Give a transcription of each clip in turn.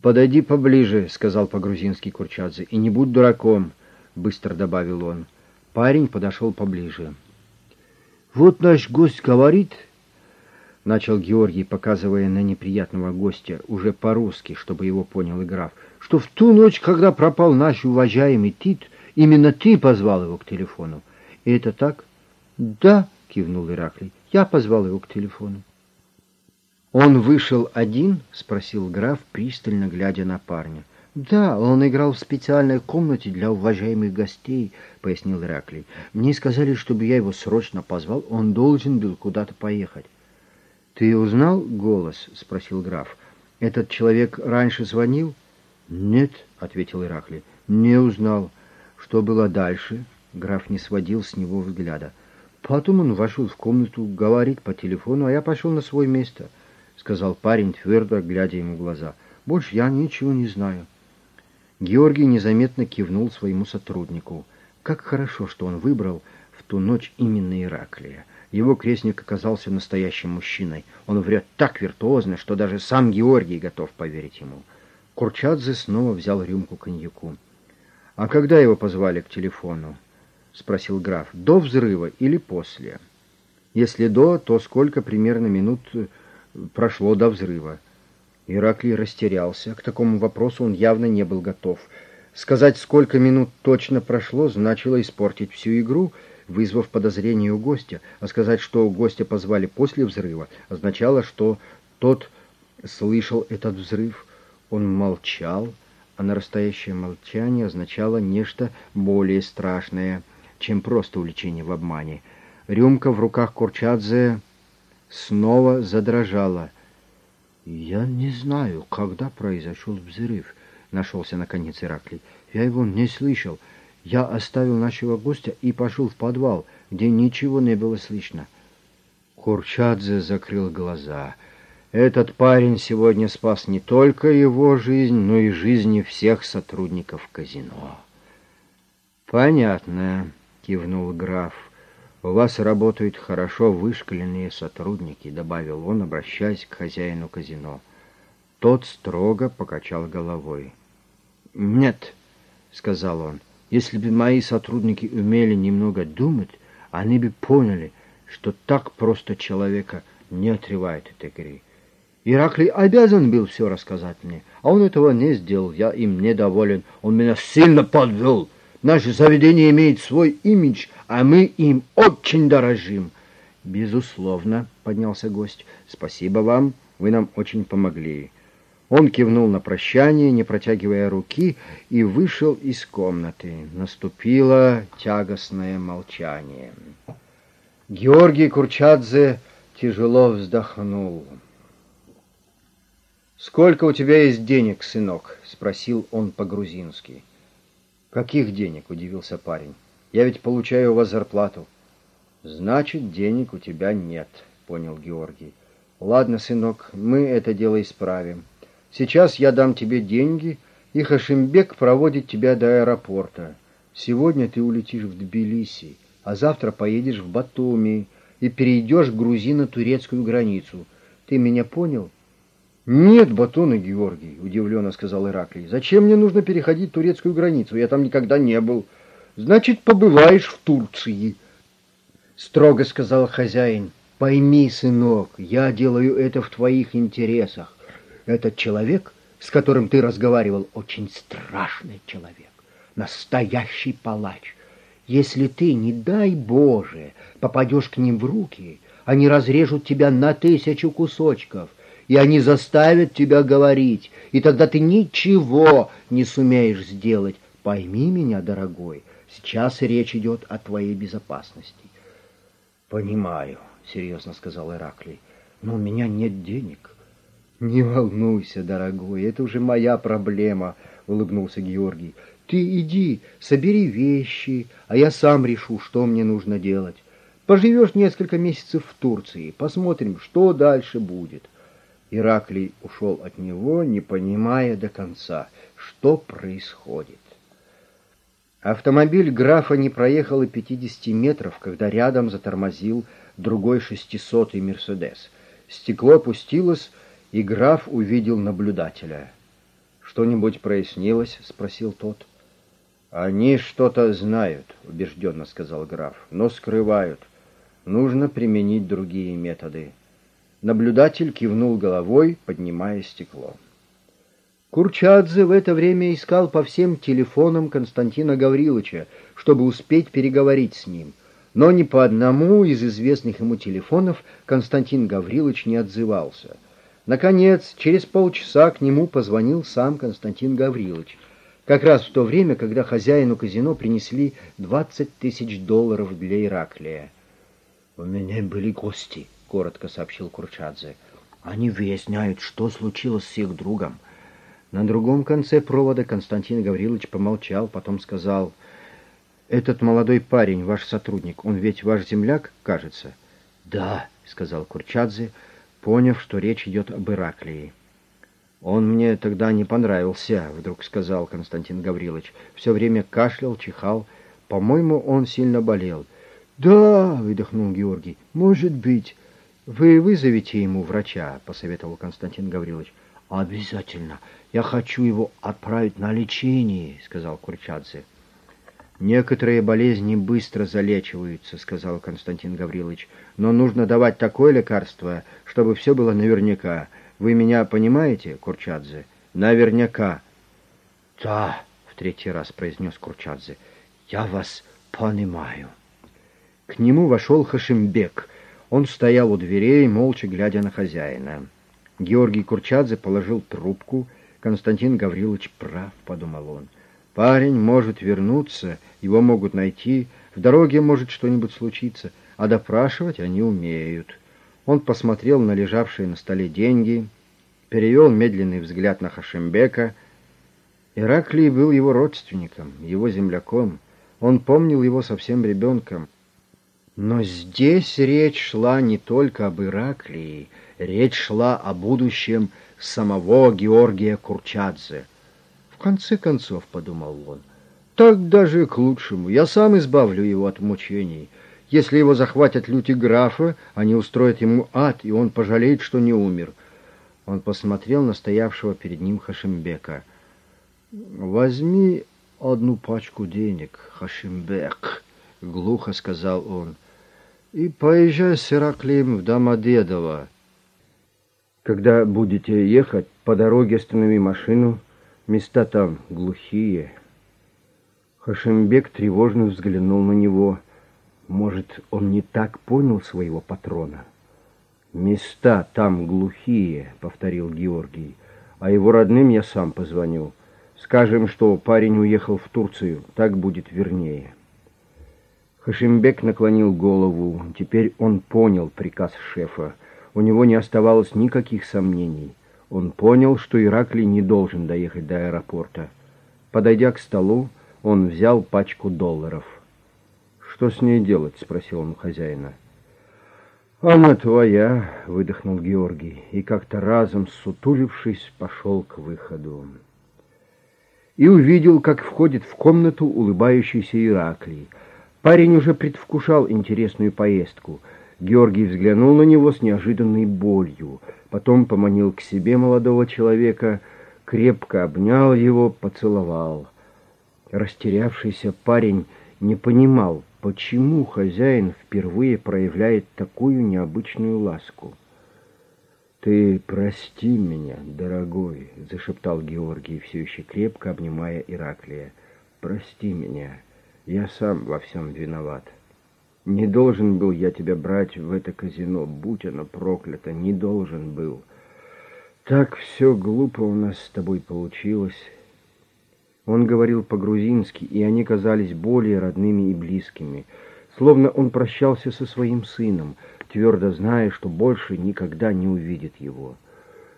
«Подойди поближе», — сказал по-грузински Курчадзе, — «и не будь дураком», — быстро добавил он. Парень подошел поближе. «Вот наш гость говорит», — начал Георгий, показывая на неприятного гостя, уже по-русски, чтобы его понял и граф, «что в ту ночь, когда пропал наш уважаемый Тит, именно ты позвал его к телефону. И это так?» «Да», — кивнул Ираклий, — «я позвал его к телефону». «Он вышел один?» — спросил граф, пристально глядя на парня. «Да, он играл в специальной комнате для уважаемых гостей», — пояснил Ираклий. «Мне сказали, чтобы я его срочно позвал, он должен был куда-то поехать». «Ты узнал голос?» — спросил граф. «Этот человек раньше звонил?» «Нет», — ответил Ираклий, — «не узнал». «Что было дальше?» Граф не сводил с него взгляда. «Потом он вошел в комнату, говорит по телефону, а я пошел на свое место», — сказал парень, твердо глядя ему в глаза. «Больше я ничего не знаю». Георгий незаметно кивнул своему сотруднику. Как хорошо, что он выбрал в ту ночь именно Ираклия. Его крестник оказался настоящим мужчиной. Он врет так виртуозно, что даже сам Георгий готов поверить ему. Курчадзе снова взял рюмку коньяку. «А когда его позвали к телефону?» — спросил граф. «До взрыва или после?» «Если до, то сколько примерно минут прошло до взрыва?» Ираклий растерялся. К такому вопросу он явно не был готов. Сказать, сколько минут точно прошло, значило испортить всю игру, вызвав подозрение у гостя. А сказать, что гостя позвали после взрыва, означало, что тот слышал этот взрыв. Он молчал, а нарастающее молчание означало нечто более страшное, чем просто увлечение в обмане. Рюмка в руках Курчадзе снова задрожала — «Я не знаю, когда произошел взрыв», — нашелся наконец Ираклий. «Я его не слышал. Я оставил нашего гостя и пошел в подвал, где ничего не было слышно». Курчадзе закрыл глаза. Этот парень сегодня спас не только его жизнь, но и жизни всех сотрудников казино. «Понятно», — кивнул граф. «У вас работают хорошо вышкаленные сотрудники», — добавил он, обращаясь к хозяину казино. Тот строго покачал головой. «Нет», — сказал он, — «если бы мои сотрудники умели немного думать, они бы поняли, что так просто человека не отрывает от игры. Ираклий обязан был все рассказать мне, а он этого не сделал, я им недоволен, он меня сильно подвел». Наше заведение имеет свой имидж, а мы им очень дорожим. Безусловно, поднялся гость. Спасибо вам, вы нам очень помогли. Он кивнул на прощание, не протягивая руки, и вышел из комнаты. Наступило тягостное молчание. Георгий Курчадзе тяжело вздохнул. «Сколько у тебя есть денег, сынок?» — спросил он по-грузински. «Каких денег?» — удивился парень. «Я ведь получаю у вас зарплату». «Значит, денег у тебя нет», — понял Георгий. «Ладно, сынок, мы это дело исправим. Сейчас я дам тебе деньги, и Хашимбек проводит тебя до аэропорта. Сегодня ты улетишь в Тбилиси, а завтра поедешь в Батуми и перейдешь грузино-турецкую границу. Ты меня понял?» «Нет, Батона Георгий», — удивленно сказал Ираклий. «Зачем мне нужно переходить турецкую границу? Я там никогда не был». «Значит, побываешь в Турции», — строго сказал хозяин. «Пойми, сынок, я делаю это в твоих интересах. Этот человек, с которым ты разговаривал, очень страшный человек, настоящий палач. Если ты, не дай Боже, попадешь к ним в руки, они разрежут тебя на тысячу кусочков» и они заставят тебя говорить, и тогда ты ничего не сумеешь сделать. Пойми меня, дорогой, сейчас речь идет о твоей безопасности. — Понимаю, — серьезно сказал Ираклий, — но у меня нет денег. — Не волнуйся, дорогой, это уже моя проблема, — улыбнулся Георгий. — Ты иди, собери вещи, а я сам решу, что мне нужно делать. Поживешь несколько месяцев в Турции, посмотрим, что дальше будет. — Ираклий ушел от него, не понимая до конца, что происходит. Автомобиль графа не проехал и 50 метров, когда рядом затормозил другой шестисотый «Мерседес». Стекло опустилось, и граф увидел наблюдателя. «Что-нибудь прояснилось?» — спросил тот. «Они что-то знают», — убежденно сказал граф, — «но скрывают. Нужно применить другие методы». Наблюдатель кивнул головой, поднимая стекло. Курчадзе в это время искал по всем телефонам Константина Гавриловича, чтобы успеть переговорить с ним. Но ни по одному из известных ему телефонов Константин Гаврилович не отзывался — Наконец, через полчаса к нему позвонил сам Константин Гаврилович. Как раз в то время, когда хозяину казино принесли 20 тысяч долларов для Ираклия. «У меня были гости», — коротко сообщил Курчадзе. «Они выясняют, что случилось с их другом». На другом конце провода Константин Гаврилович помолчал, потом сказал, «Этот молодой парень, ваш сотрудник, он ведь ваш земляк, кажется?» «Да», — сказал Курчадзе, — поняв, что речь идет об Ираклии. «Он мне тогда не понравился», — вдруг сказал Константин Гаврилович. Все время кашлял, чихал. По-моему, он сильно болел. «Да», — выдохнул Георгий, — «может быть». «Вы вызовите ему врача», — посоветовал Константин Гаврилович. «Обязательно. Я хочу его отправить на лечение», — сказал Курчадзе. «Некоторые болезни быстро залечиваются», — сказал Константин Гаврилович. «Но нужно давать такое лекарство, чтобы все было наверняка. Вы меня понимаете, Курчадзе? Наверняка». «Да», — в третий раз произнес Курчадзе, — «я вас понимаю». К нему вошел Хашимбек. Он стоял у дверей, молча глядя на хозяина. Георгий Курчадзе положил трубку. «Константин Гаврилович прав», — подумал он. Парень может вернуться, его могут найти, в дороге может что-нибудь случиться, а допрашивать они умеют. Он посмотрел на лежавшие на столе деньги, перевел медленный взгляд на Хашембека. Ираклий был его родственником, его земляком. Он помнил его совсем ребенком. Но здесь речь шла не только об Ираклии, речь шла о будущем самого Георгия Курчадзе — в конце концов, — подумал он, — так даже к лучшему. Я сам избавлю его от мучений. Если его захватят люди графа, они устроят ему ад, и он пожалеет, что не умер. Он посмотрел на стоявшего перед ним Хашимбека. «Возьми одну пачку денег, Хашимбек», — глухо сказал он, — «и поезжай с Ираклием в Домодедово. Когда будете ехать, по дороге останови машину» Места там глухие. Хашимбек тревожно взглянул на него. Может, он не так понял своего патрона? «Места там глухие», — повторил Георгий. «А его родным я сам позвоню. Скажем, что парень уехал в Турцию. Так будет вернее». Хашимбек наклонил голову. Теперь он понял приказ шефа. У него не оставалось никаких сомнений. Он понял, что Ираклий не должен доехать до аэропорта. Подойдя к столу, он взял пачку долларов. «Что с ней делать?» — спросил он хозяина. «Она твоя», — выдохнул Георгий, и как-то разом, сутулившись, пошел к выходу. И увидел, как входит в комнату улыбающийся Ираклий. Парень уже предвкушал интересную поездку. Георгий взглянул на него с неожиданной болью — потом поманил к себе молодого человека, крепко обнял его, поцеловал. Растерявшийся парень не понимал, почему хозяин впервые проявляет такую необычную ласку. «Ты прости меня, дорогой», — зашептал Георгий, все еще крепко обнимая Ираклия. «Прости меня, я сам во всем виноват». Не должен был я тебя брать в это казино, будь оно проклято, не должен был. Так все глупо у нас с тобой получилось. Он говорил по-грузински, и они казались более родными и близкими, словно он прощался со своим сыном, твердо зная, что больше никогда не увидит его.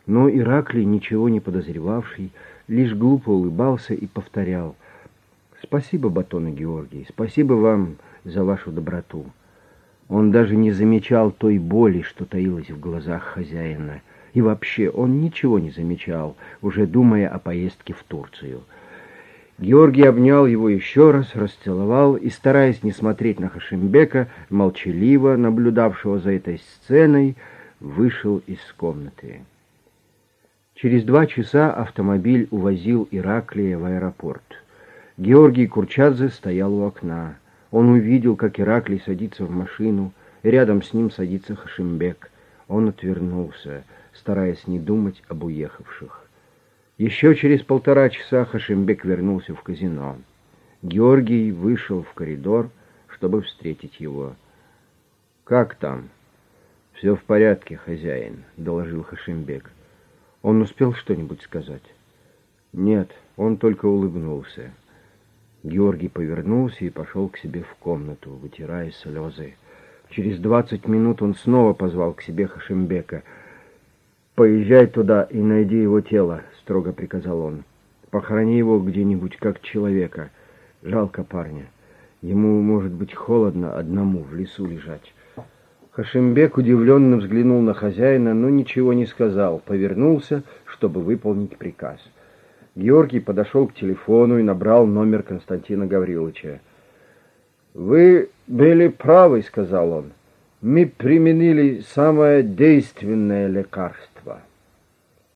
Но Ираклий, ничего не подозревавший, лишь глупо улыбался и повторял «Спасибо, Батон и Георгий, спасибо вам» за вашу доброту. Он даже не замечал той боли, что таилась в глазах хозяина. И вообще он ничего не замечал, уже думая о поездке в Турцию. Георгий обнял его еще раз, расцеловал и, стараясь не смотреть на Хашимбека, молчаливо наблюдавшего за этой сценой, вышел из комнаты. Через два часа автомобиль увозил Ираклия в аэропорт. Георгий Курчадзе стоял у окна. Он увидел, как Ираклий садится в машину, и рядом с ним садится Хашимбек. Он отвернулся, стараясь не думать об уехавших. Еще через полтора часа Хашимбек вернулся в казино. Георгий вышел в коридор, чтобы встретить его. «Как там?» «Все в порядке, хозяин», — доложил Хашимбек. Он успел что-нибудь сказать? Нет, он только улыбнулся. Георгий повернулся и пошел к себе в комнату, вытирая слезы. Через двадцать минут он снова позвал к себе Хашимбека. «Поезжай туда и найди его тело», — строго приказал он. «Похорони его где-нибудь как человека. Жалко парня. Ему, может быть, холодно одному в лесу лежать». Хашимбек удивленно взглянул на хозяина, но ничего не сказал, повернулся, чтобы выполнить приказ. Георгий подошел к телефону и набрал номер Константина Гавриловича. «Вы были правы», — сказал он. «Мы применили самое действенное лекарство».